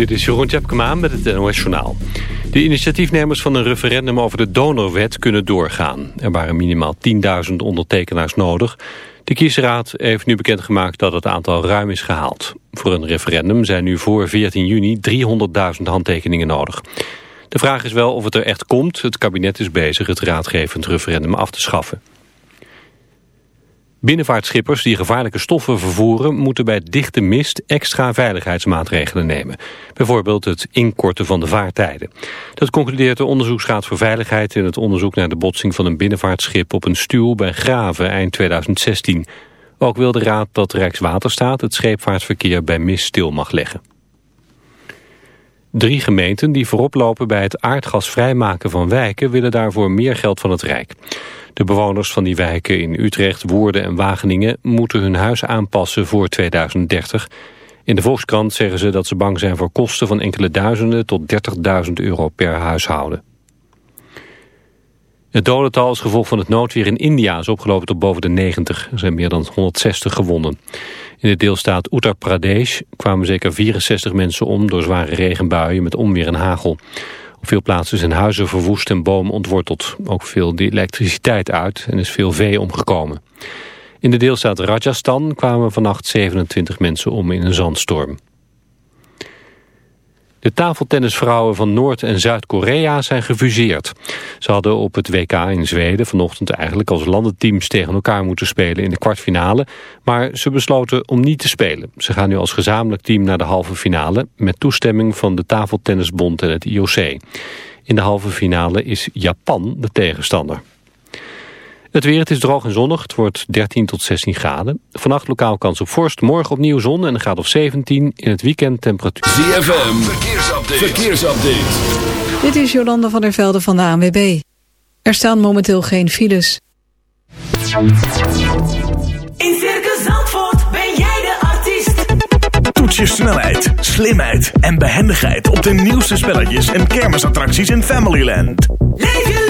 dit is Jeroen Tjepkema met het NOS Journaal. De initiatiefnemers van een referendum over de donorwet kunnen doorgaan. Er waren minimaal 10.000 ondertekenaars nodig. De kiesraad heeft nu bekendgemaakt dat het aantal ruim is gehaald. Voor een referendum zijn nu voor 14 juni 300.000 handtekeningen nodig. De vraag is wel of het er echt komt. Het kabinet is bezig het raadgevend referendum af te schaffen. Binnenvaartschippers die gevaarlijke stoffen vervoeren... moeten bij dichte mist extra veiligheidsmaatregelen nemen. Bijvoorbeeld het inkorten van de vaartijden. Dat concludeert de Onderzoeksraad voor Veiligheid... in het onderzoek naar de botsing van een binnenvaartschip... op een stuw bij Graven eind 2016. Ook wil de Raad dat Rijkswaterstaat het scheepvaartverkeer bij mist stil mag leggen. Drie gemeenten die voorop lopen bij het aardgasvrijmaken van wijken... willen daarvoor meer geld van het Rijk. De bewoners van die wijken in Utrecht, Woerden en Wageningen... moeten hun huis aanpassen voor 2030. In de Volkskrant zeggen ze dat ze bang zijn voor kosten... van enkele duizenden tot 30.000 euro per huishouden. Het dodental als gevolg van het noodweer in India is opgelopen tot boven de 90. Er zijn meer dan 160 gewonden. In de deelstaat Uttar Pradesh kwamen zeker 64 mensen om door zware regenbuien met onweer en hagel. Op veel plaatsen zijn huizen verwoest en bomen ontworteld. Ook viel de elektriciteit uit en is veel vee omgekomen. In de deelstaat Rajasthan kwamen vannacht 27 mensen om in een zandstorm. De tafeltennisvrouwen van Noord- en Zuid-Korea zijn gefuseerd. Ze hadden op het WK in Zweden vanochtend eigenlijk als landenteams tegen elkaar moeten spelen in de kwartfinale. Maar ze besloten om niet te spelen. Ze gaan nu als gezamenlijk team naar de halve finale met toestemming van de Tafeltennisbond en het IOC. In de halve finale is Japan de tegenstander. Het weer, het is droog en zonnig. Het wordt 13 tot 16 graden. Vannacht lokaal kans op vorst. Morgen opnieuw zon en een graad of 17. In het weekend temperatuur. ZFM, verkeersupdate. verkeersupdate. Dit is Jolanda van der Velde van de ANWB. Er staan momenteel geen files. In Circus Zandvoort ben jij de artiest. Toets je snelheid, slimheid en behendigheid... op de nieuwste spelletjes en kermisattracties in Familyland. Leef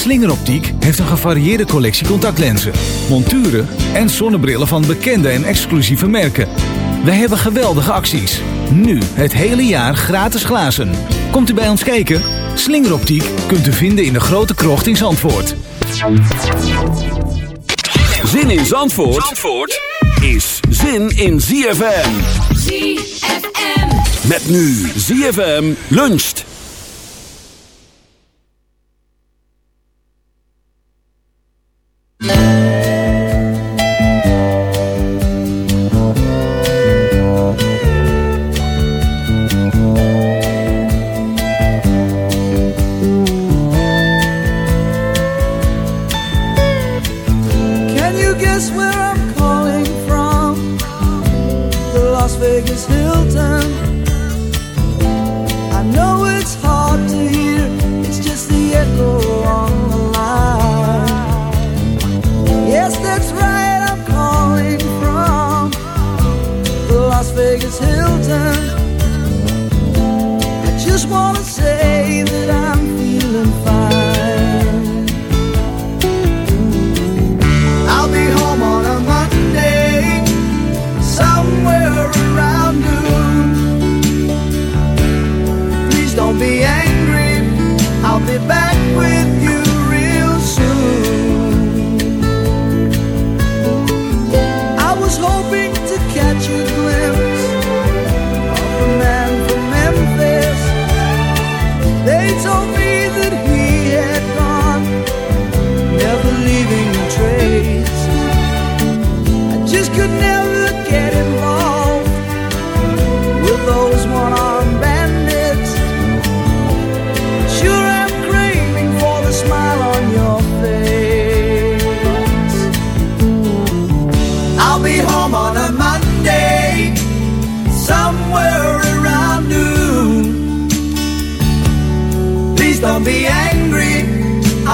Slingeroptiek heeft een gevarieerde collectie contactlenzen, monturen en zonnebrillen van bekende en exclusieve merken. Wij hebben geweldige acties. Nu het hele jaar gratis glazen. Komt u bij ons kijken? Slingeroptiek kunt u vinden in de grote krocht in Zandvoort. Zin in Zandvoort, Zandvoort is zin in ZFM. ZFM. Met nu ZFM luncht.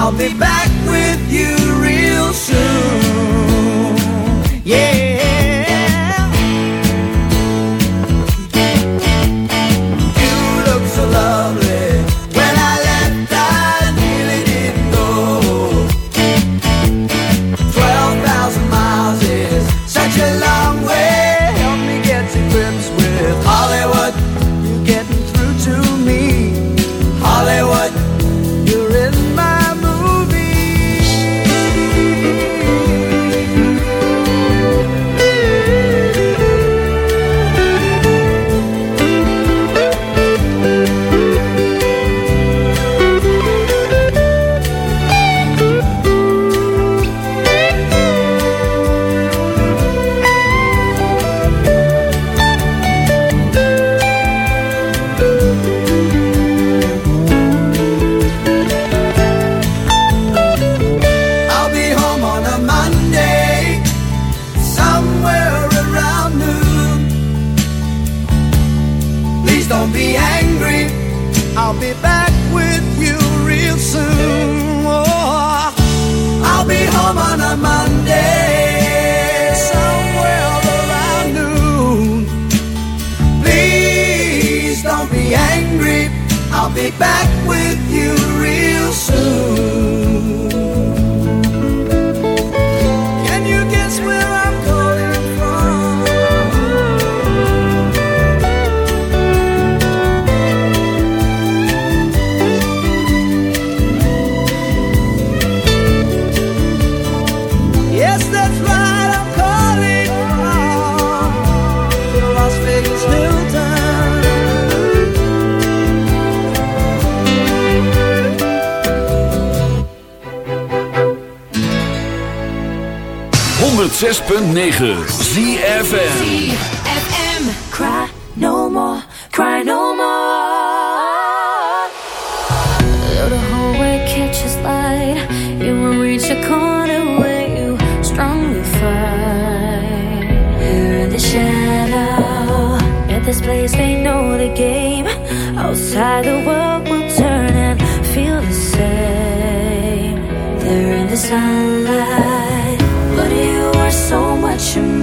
I'll be back with you real soon. 6.9. ZFM ZFM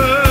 curse.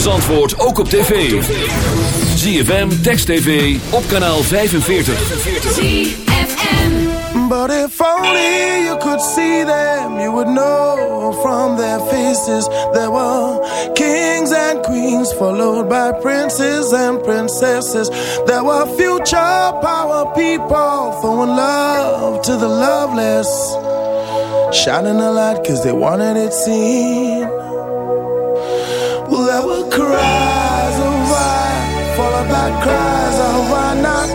van Zandvoort ook op tv. ZFM, Text TV, op kanaal 45. ZFM But if only you could see them, you would know from their faces. There were kings and queens, followed by princes and princesses. There were future power people, throwing love to the loveless. Shining a light cause they wanted it seen. all about cries. Oh, why not?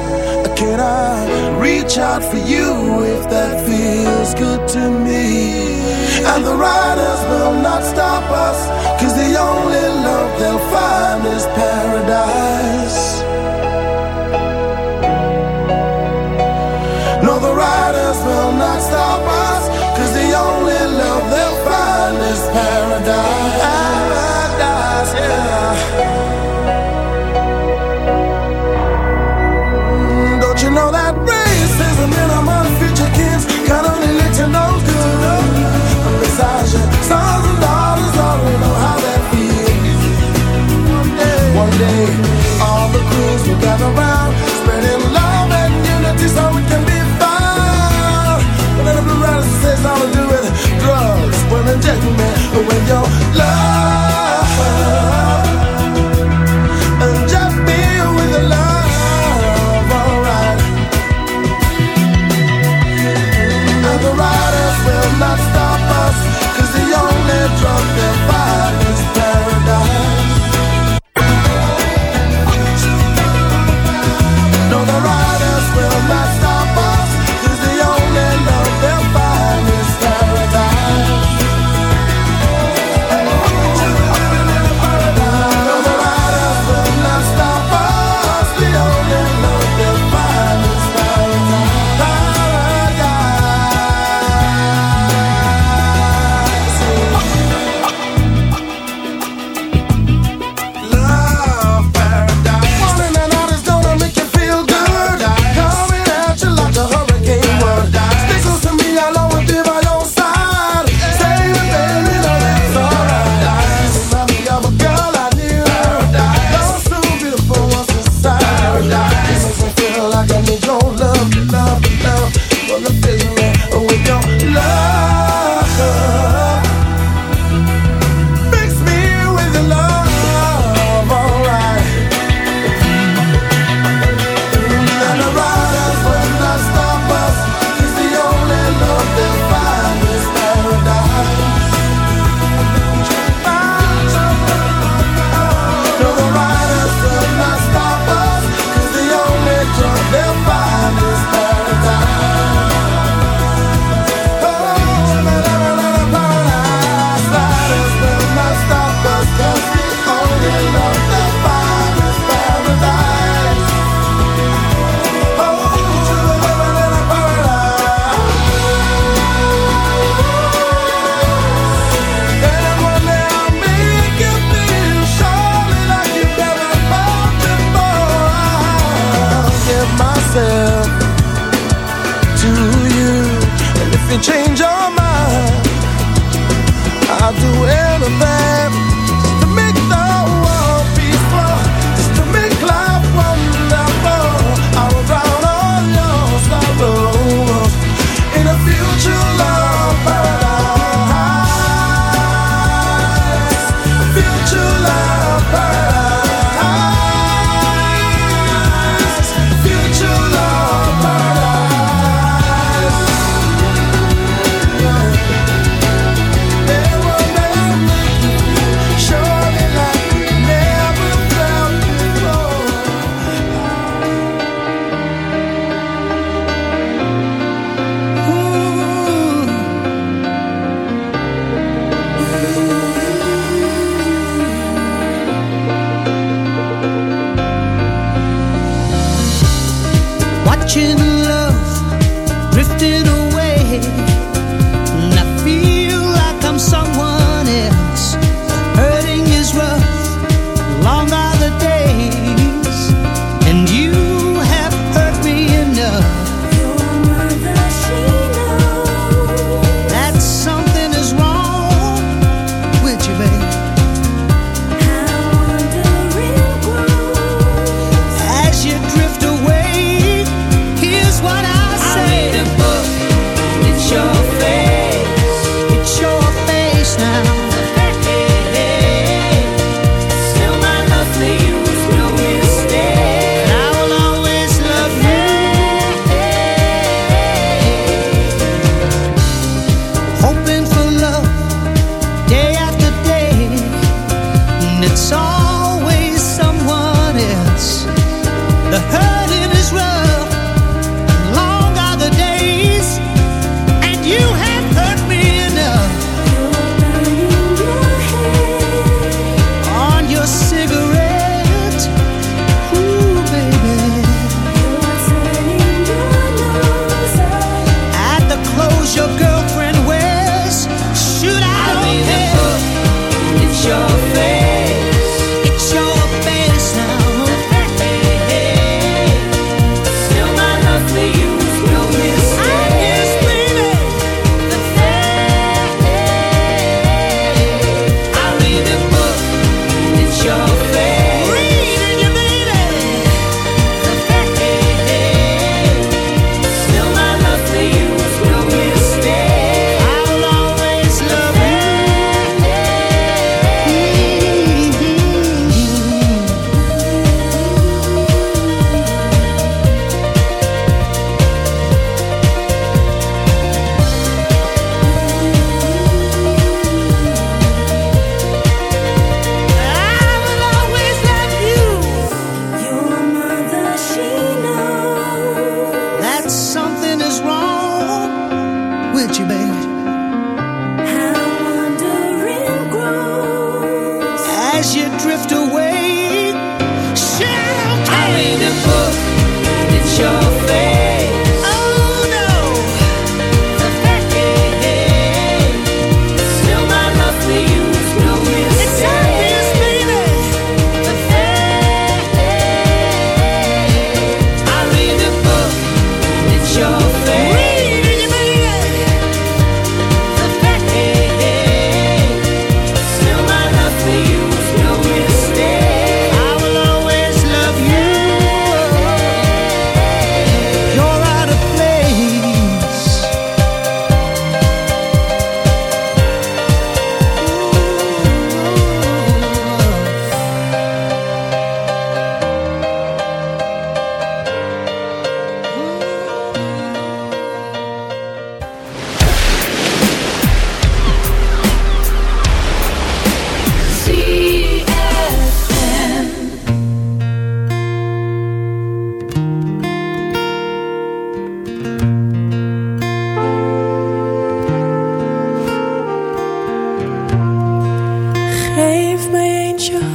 Can I reach out for you if that feels good to me? And the riders will not stop us, cause the only when your love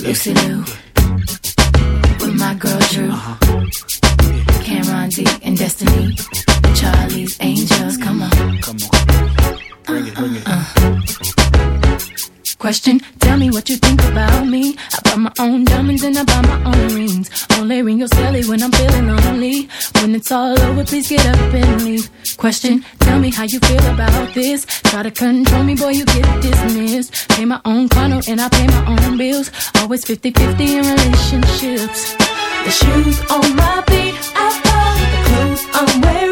Lucy Lou with my girl Drew, Cameron D and Destiny, Charlie's Angels. Come on, come on, bring it, bring uh. Uh. Question: Tell me what you think about me. I buy my own diamonds and I buy my own rings somewhere in your celly when I'm feeling lonely. When it's all over, please get up and leave. Question, tell me how you feel about this. Try to control me, boy, you get dismissed. Pay my own condo and I pay my own bills. Always 50-50 in relationships. The shoes on my feet, I fall. The clothes I'm wearing.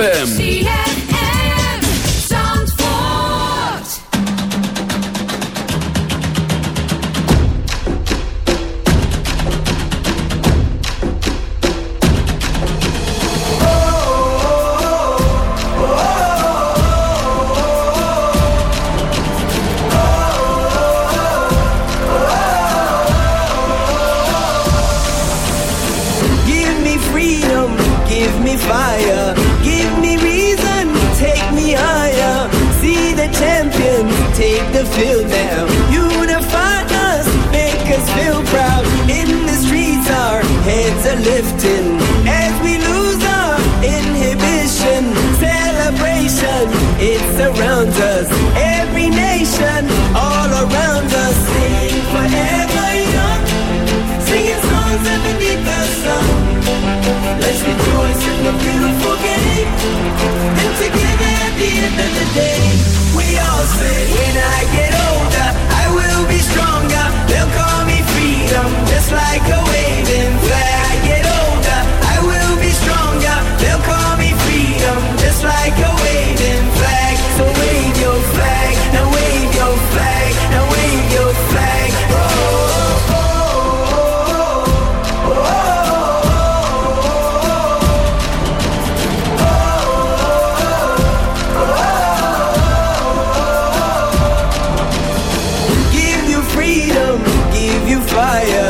ZFM. fire.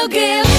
will give.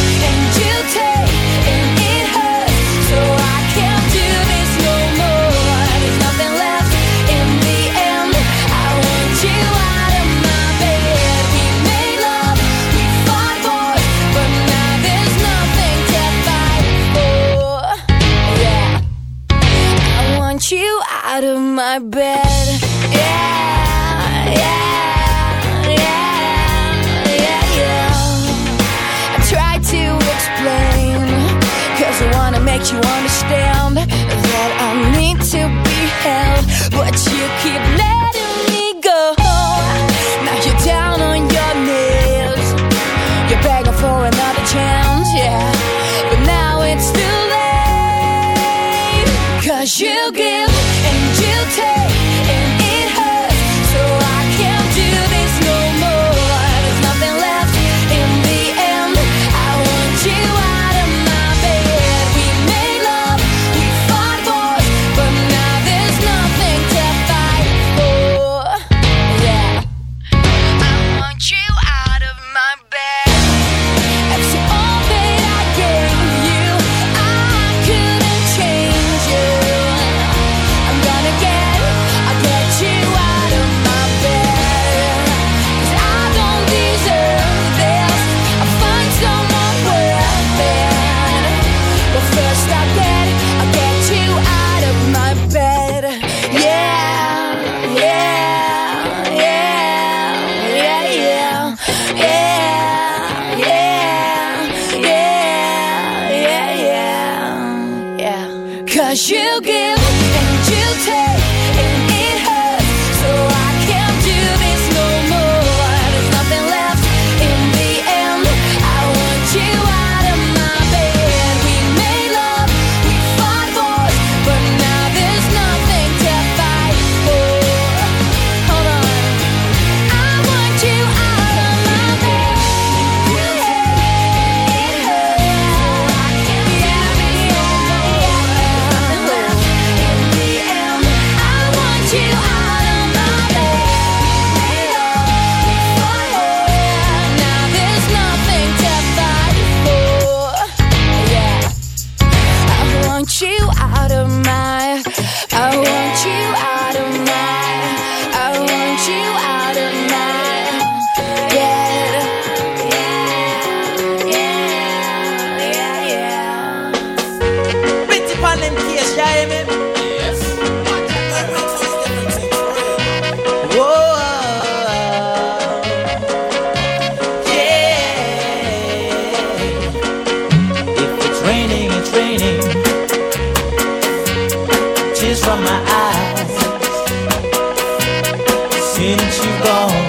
fall